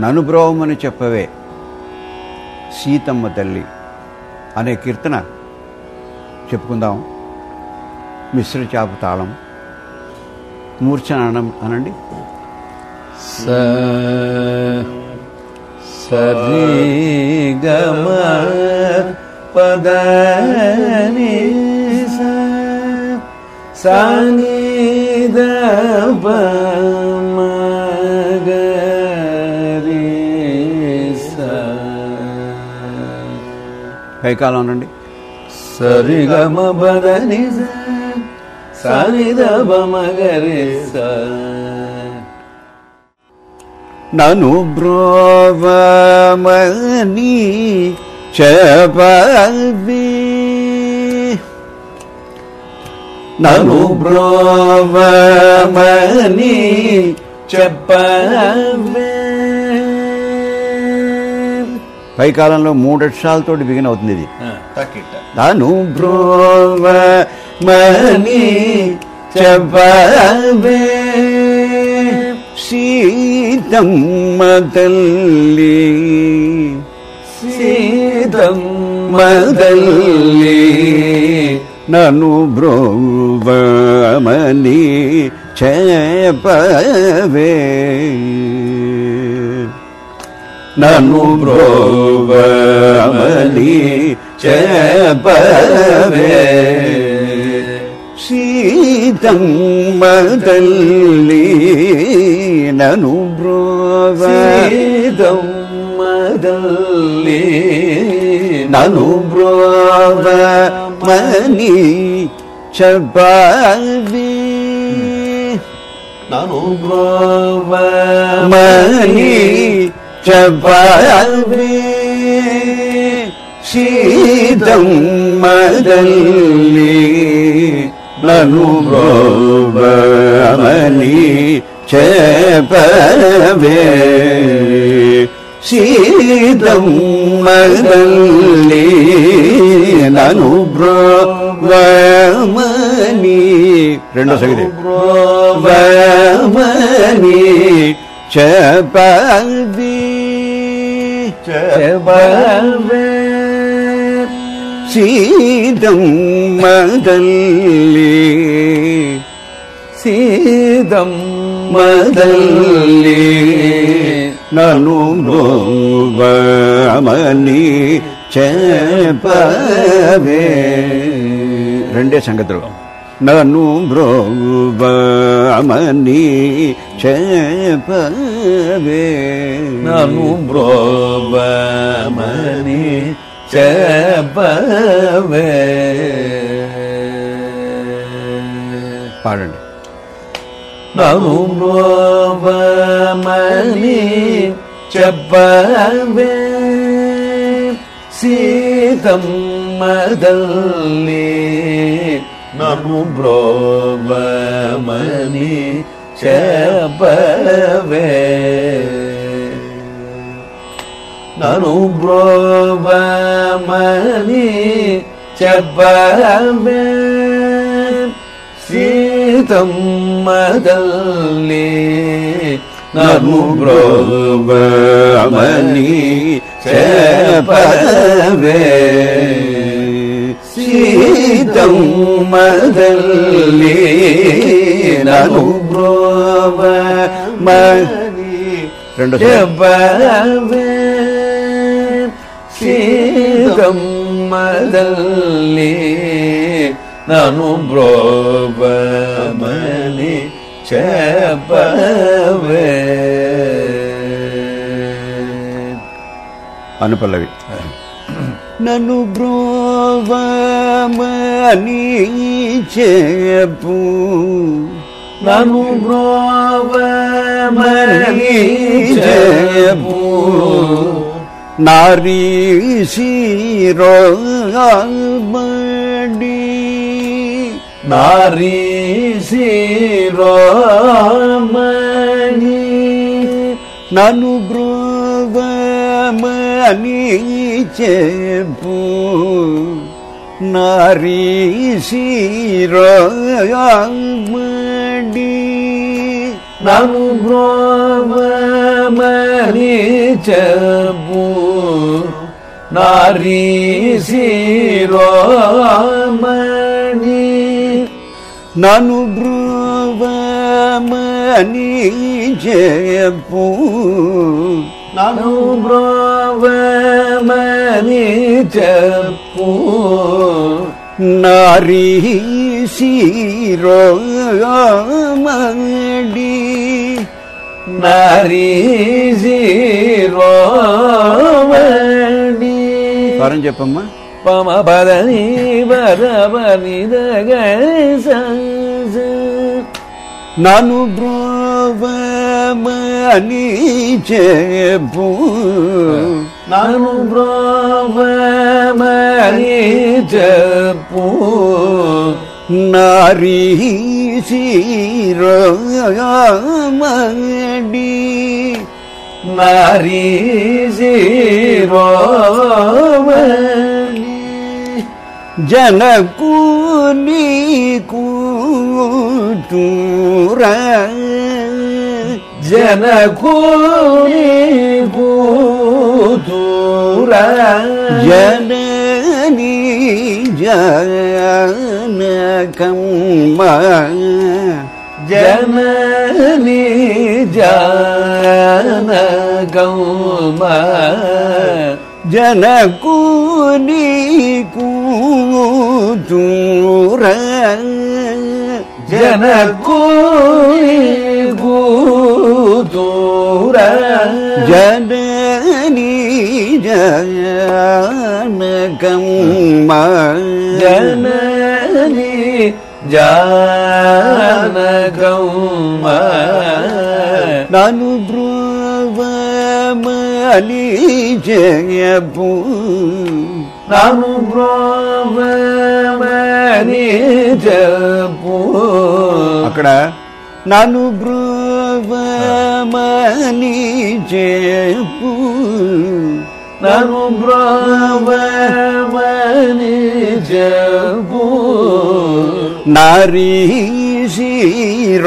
ననుబ్రోవమని చెప్పవే సీతమ్మ తల్లి అనే కీర్తన చెప్పుకుందాం మిశ్ర చాపు తాళం మూర్ఛన అనండి స సరి గమ పదని సాని కైకాలం అనండి సరి గమ పదని సాని దప మగరి స. నను బ్రోవమని చెప్పవి నను బ్రోవమని చెప్పవే పై కాలంలో మూడు అక్షరాలతో బిగిన్ అవుతుంది ఇది. చెప్పవే. సీతమ్మ తల్లి. సీతమ్మ మదల్లి నను బ్రోవమని చెప్పవే. ನನು ಬ್ರೋಬಲಿ ಚೇ ಶೀತಮ್ಮದಲ್ಲಿ ನನು ಬ್ರೋವ ಮದಲ್ಲಿ ನನು ಬ್ರೋವ ಮನಿ ಚಬಲ್ವಿ ನನು ಬ್ರೋವ ಮನಿ తల్లి నను బ్రోవ మని చెప్పవే సీతమ్మ తల్లి నను బ్రోవమని రెండో సంగతి. బ్రోవమని చెప్పవి. చెప్పవే సీతమ్మ తల్లి సీతమ్మ మదల్లి. నను బ్రోవమని చెప్పవే. రెండే సంగతులు. నన్ను బ్రోవమని చెప్పవే. నను బ్రోవమని చెప్పవే. పాడండి. నను బ్రోవమని చెప్పవే. సీతమ్మదల్లి నము బ్రోవమని చెప్పవే. నను బ్రోవమని చెప్పవే. సీతమ్మదల్లి నను బ్రోవమని చెప్పవే. సీతమ్మ తల్లి నను బ్రోవమని రెండు చెప్పవే సీతమ్మదల్లి నను బ్రోవమని చెప్పవే అనుపల్లవి నన్ను బ్రోవమని చెప్పు నను బ్రోవమని చెప్పు నారీ శిరోబడి నారీ శిరోమణి నన్ను బ్రోవమని చెప్పు. నారీ శిరోబడి నను బ్రవమని చెప్పు. నారీ శిరోమణి. నను బ్రువమని చెప్పు. నను బ్రవమని చెప్పు నారీ శిరోమణి నారీ శిరోమణి స్వరం చెప్పమ్మా పమ పదని పరపని నను బ్రోవమని చెప్పు నను బ్రవమని చెప్పు నారీ శిరోమణి. నారీ శిరోమణి. జనకు నీకు جنى كوني قدورا جناني جانا كما جناني جانا كما جنى كوني قدورا جنى كوني قدورا కూతురా జనని జనకమ్మ జనని జానగౌమ నను బ్రువమని చెప్పు నను బ్రోమని చెప్పు అక్కడ నన్ను బ్రువమని చెప్పు నను బ్రోమని చెప్పు నారీ శిరోమణి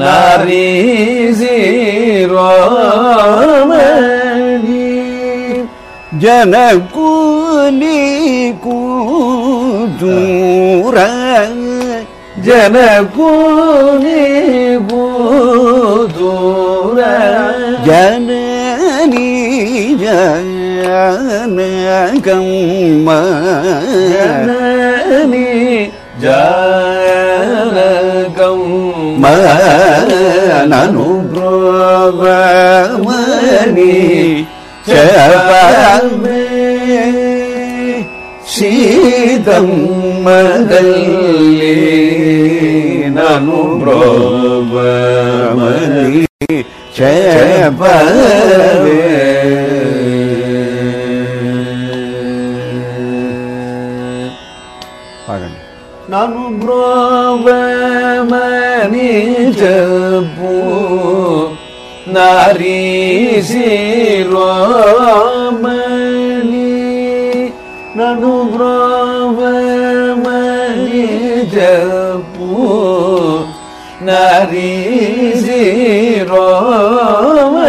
నారీ శిరోమణి జనకు నీకు దూరా jene kuni kudura jene ni jene kamma jene ni jene kamma nanu pravamani chepame sitam ಮದಲ್ಲಿ ನಾನು ಬ್ರೋಬಮಲಿ ಚಪವೇ ನಾನು ಬ್ರೋಬಮನಿ ಚಪು ನಾರೀ ಸಿರೋಮನಿ ನಾನು ಬ್ರೋಬ جبو ناري رواني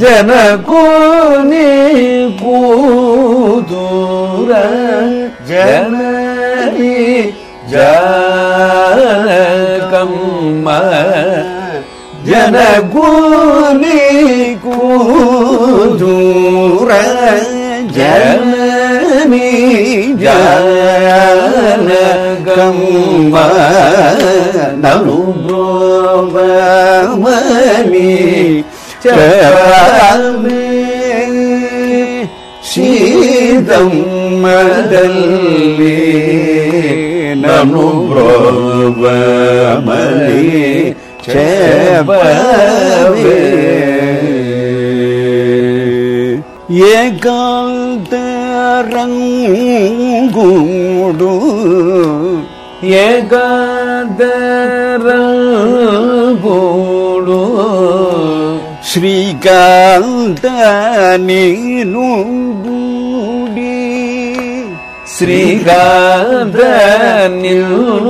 جنكوني قدورا جناني جاكم ஜனகுலி கூதுர ஜனமி ஜன đạo nụ rô và mơ mi chờ mi sĩ đồng mà đơn mi nam nụ rô và mơ mi chờ về ye gan te rang gu ഏകാദോ Srikanth നീനുടി Srikanth നീനുടി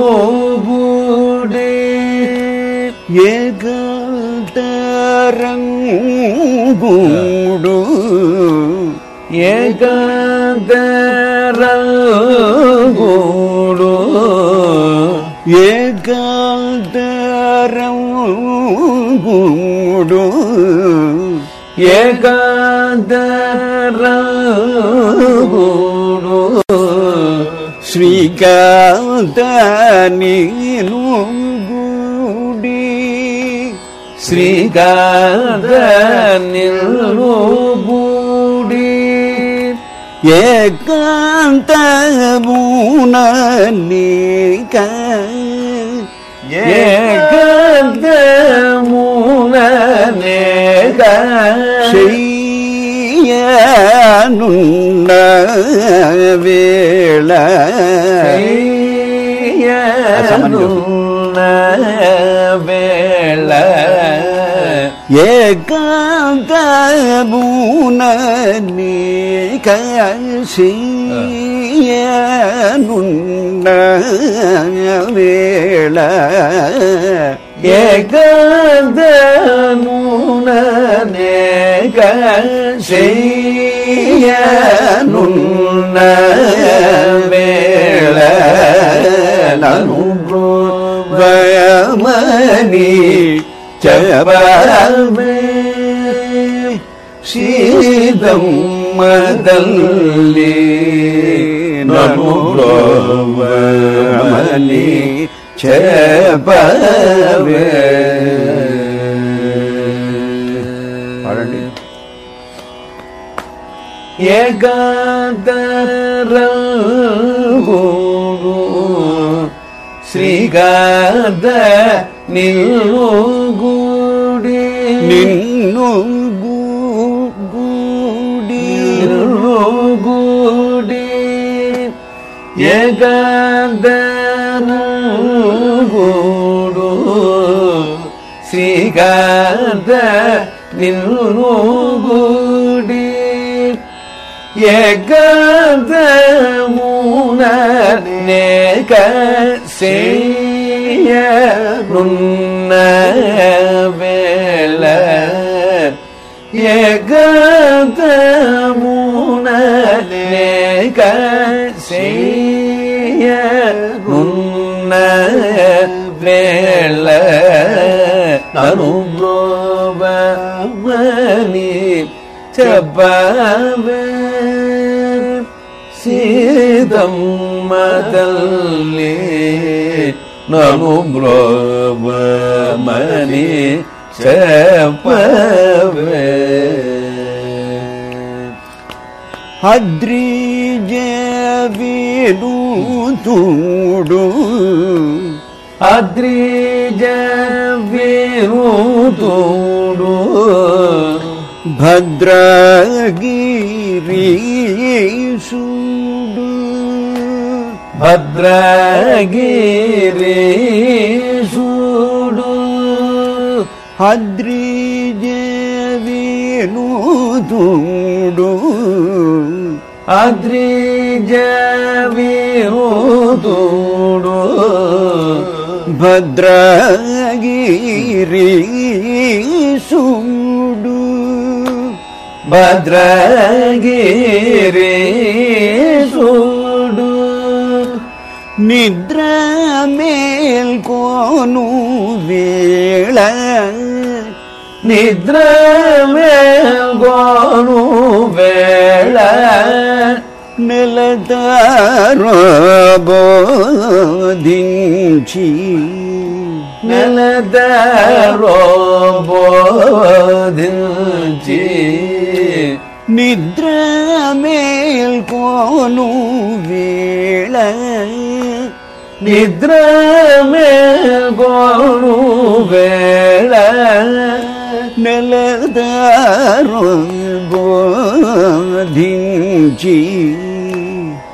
ഏകാദൂടു ഏകാദോ ഏകാന്തരൂടു ഏകാന്തരൂടു ശ്രീകാന്തനീനും ഗൂടി ശ്രീകാന്തനിൽഗൂ ஏகாந்த மூனீக ஏகாந்த மூனேக செய்ய நுண்ண வேள வேள ஏகாந்த மூனீ കാശിയനുണ്ണ വേള ഏകനുണ്ണ ചവ ശീതം మదల్లి నను బ్రోవమని చెప్పవే. పాడండి. ఏకాంతరంగుడు శ్రీకాంత నిల్లుగుడి నిన్ను గు- ತಿರುಗುಡಿ ಎಗದೂಡು ಸಿಗದ ನಿಲ್ಲುಗುಡಿ ಎಗದ ಮೂನೇಕ ಸೇಯ ನುನ್ನ ಬೇಲ ಎಗದ ಮೂ செய்ய முன்ன வேள அனுபவமணி செப்பவ சீதம் மதல்லே நனுபவமணி செப்பவே அத்ரீ ತೂಡು ಅದ್ರೀಜ ತೂಡು ಭದ್ರಗಿರೀಶೂಡು ಭದ್ರಗಿರೀಶೂಡು ಅದ್ರೀಜ ತೂಡು ಅದ್ರೀಜವೇ ತೋಡು ಭದ್ರಗಿರಿ ಸುಡು ಭದ್ರಗಿರಿ ಸುಡು ನಿದ್ರ ಮೇಲ್ಕೋನು ವೇಳ ನಿದ್ರ ಮೇಲ್ಗೋನು ವೇಳ నెలదారోబోధించి నెలదరో బోధించి నిద్ర మేల్కోను వేళ నిద్ర మేల్గోను వేళ నెలదారోబోధించి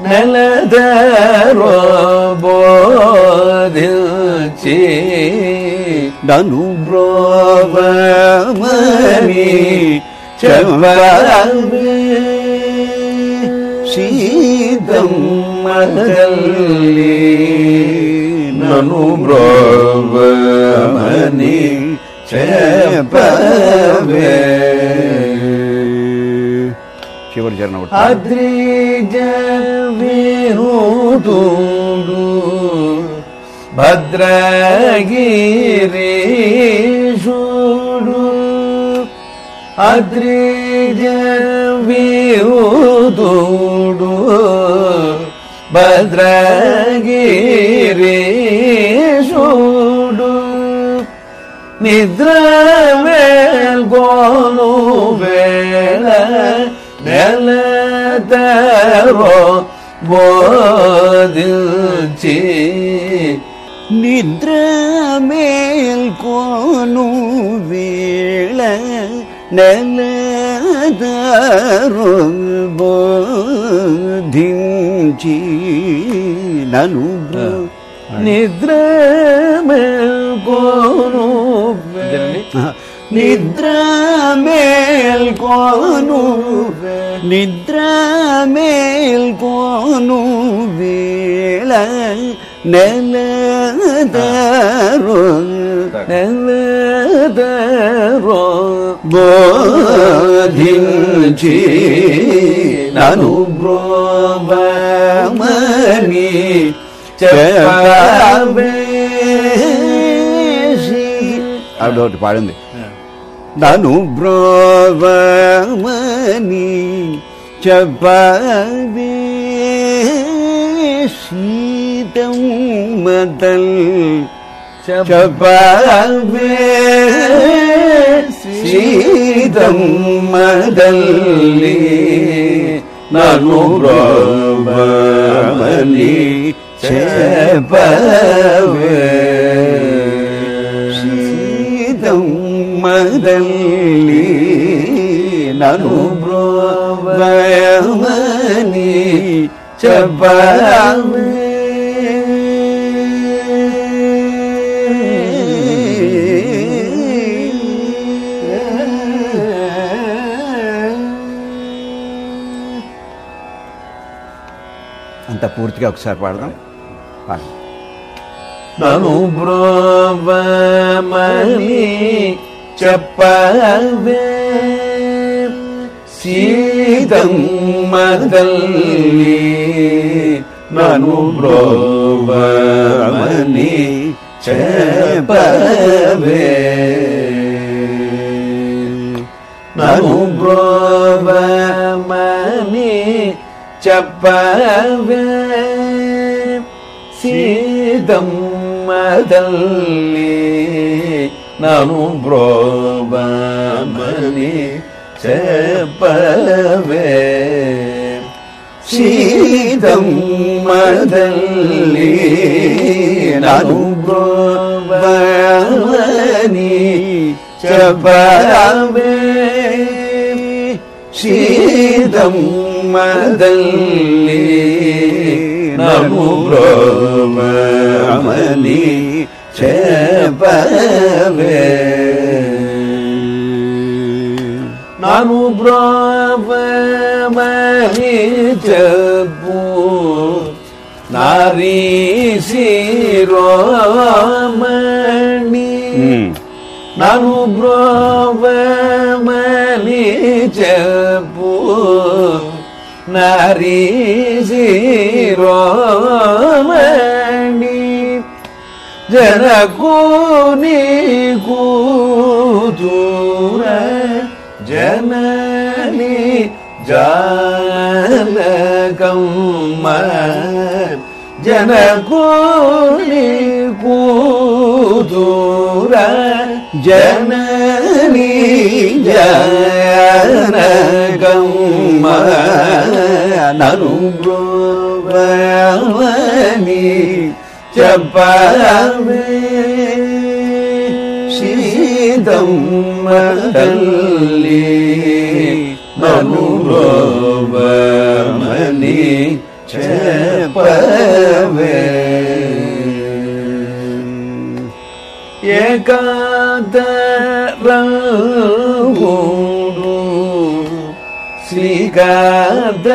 നലതരോബോധിൽച്ചി ധനുബ്രോവമണി ചെവ്വി ശീതം മകല്ലി നനുബ്രോവമണി ശിവർ ചിവർ ചരണ ವಿರುದುಡು ಭದ್ರಗಿರೀಶುಡು. ಅದ್ರಿಜ ವಿರುದುಡು ಭದ್ರಗಿರೀಶುಡು. ನಿದ್ರಾ ಮೇಲ್ಗೋನು ಬೇಡ ನೆಲ ತರೋ வாதில் நின்ற மேல் கோனு வீழ நலதருபோதிஞ்சி நனு நின்ற மேல் கோனு നിദ്രമേൽക്കോനുവേ നിദ്രമേൽക്കോനുവേള നെലതരോ നെലതരോ ബോധിഞ്ചി അനുബ്രോവമണി ചെപ്പാവേശി അവിടെ പാടുന്നേ నెలదారు నెలతరో బోధించి నను బ్రోవమని చెప్పవేసి అదొకటి మదల్ చెప్పవే శీతం మదల్లి నను చెప్పవే శీతం మదల్లి నను బ్రోవమని చెప్పవే అంత పూర్తిగా ఒకసారి పాడదాం పాడు. నను బ్రోవమని ಚಪ್ಪಾವೇ ಸೀತಮ್ಮದಲ್ಲಿ ನಾನು ಬ್ರೋವಮನಿ ಚಪವೇ ನಾನು ಬ್ರೋವಮನಿ ಚಪ್ಪವೇ ಸೀತಮ್ಮದಲ್ಲಿ నను బ్రోవమని చెప్పవే సీతం మదల్లి నను బ్రోవమని చెప్పవే సీతం మదల్లి சேப்பவே ನಾನು ಬ್ರಾಹ್ಮಣಿ ಚಪ್ಪು ನಾರೀ ಶಿರೋಮಣಿ ನಾನು ಬ್ರಾಹ್ಮಣಿ ಚಪ್ಪು ನಾರೀ ಶಿರೋ Dena kuni kuture Cemeli jale kamman Cene kuni kuture Cemeli jale kamman Narubro velani ചപ്പാമേ ശീതം Mahalli മനുഭവമണി ചപ്പവേ ഏകാദരൂടു ശ്രീകാദ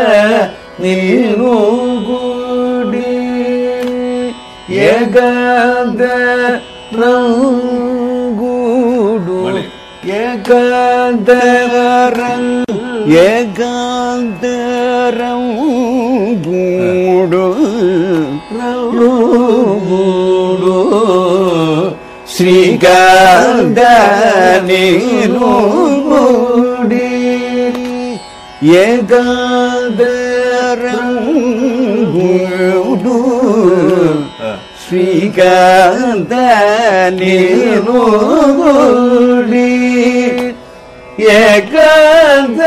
നിൽനൂകൂ ఏకాంత రంగుడు ఏకాంతరం ఏకాంతరం గూడు రౌడు శ్రీకాంత నేను గుడి ఏకాంతరం గూడు ಶ್ರೀಗಂಧನಿರುಗುಡಿ ಏಕಾಂತ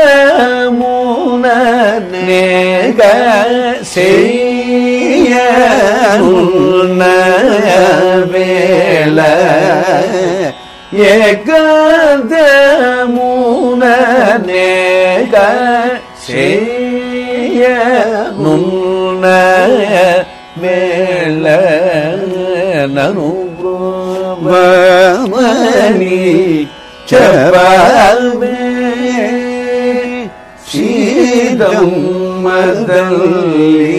ಮೂನೇಗ ಸೇಯ ಬೇಳ ಏಕಾಂತ ಮೂನೇಗ ಸೇಯ ನುನ್ನ ಬೇಳ അനുബ്രഹ്മണി ചപാൽമേ ശീതം മദല്ലി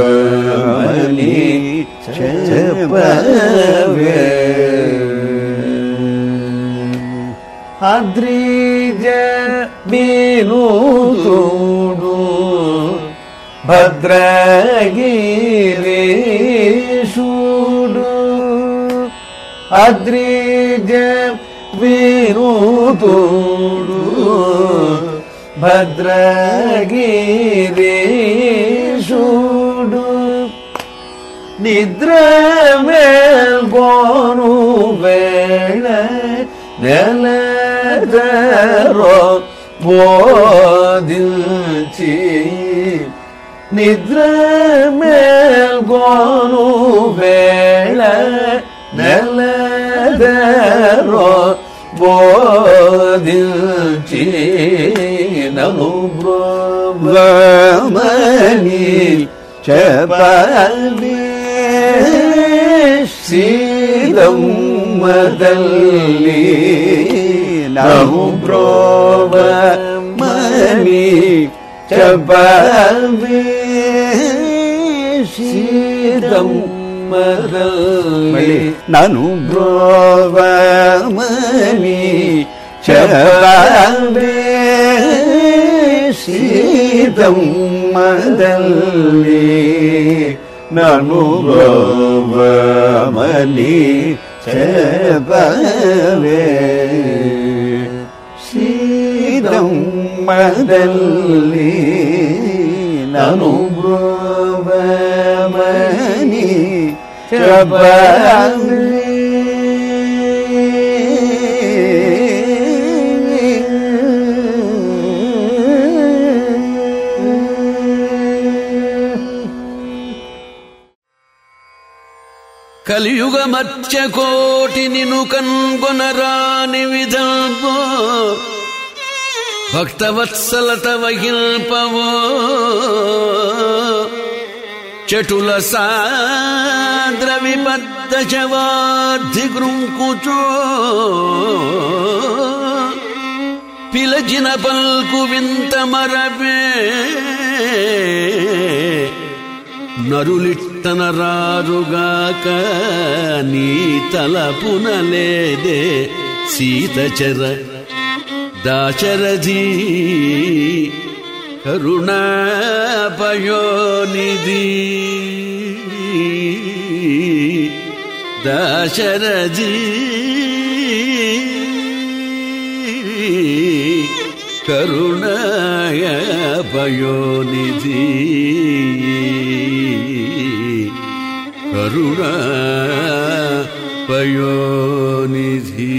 ബമുബ്രഹ്മണി ചപാൽമേ അദ്രീജ ബീനൂതു భద్రగిరీషుడు అద్రిజ వినుతుడు భద్రగిరీషుడు నిద్ర మేల్కోను వేళ నెలదరో బోధించి ندرة ملقونو بلا نلا درا بودلجينا نبرا ضماني شبابيش سيدم مدلي نبرا ضماني شبابيش சீதம் மகள் நனு புரோவமணி செவ்வே சீதம் மதல்லே நனு புரோவமணி செவ்வே சீதம் மதல்லே நனு புரோவ కలియుగ మత్స్య కోటి నిను కన్గొనరాని విధల్పో భక్తవత్సలత వహిల్పవో చటుల సా విపద్ద శవార్థి గృంకుచో పిలచిన పల్కు వింత మరవే. నరులిట్టన రారుగాక నీ తలపునలేదే సీతచర దాశరథి. కరుణాపయోనిధి. ദശരഥി. കരുണായ പയോനിധി കരുണ പയോനിധി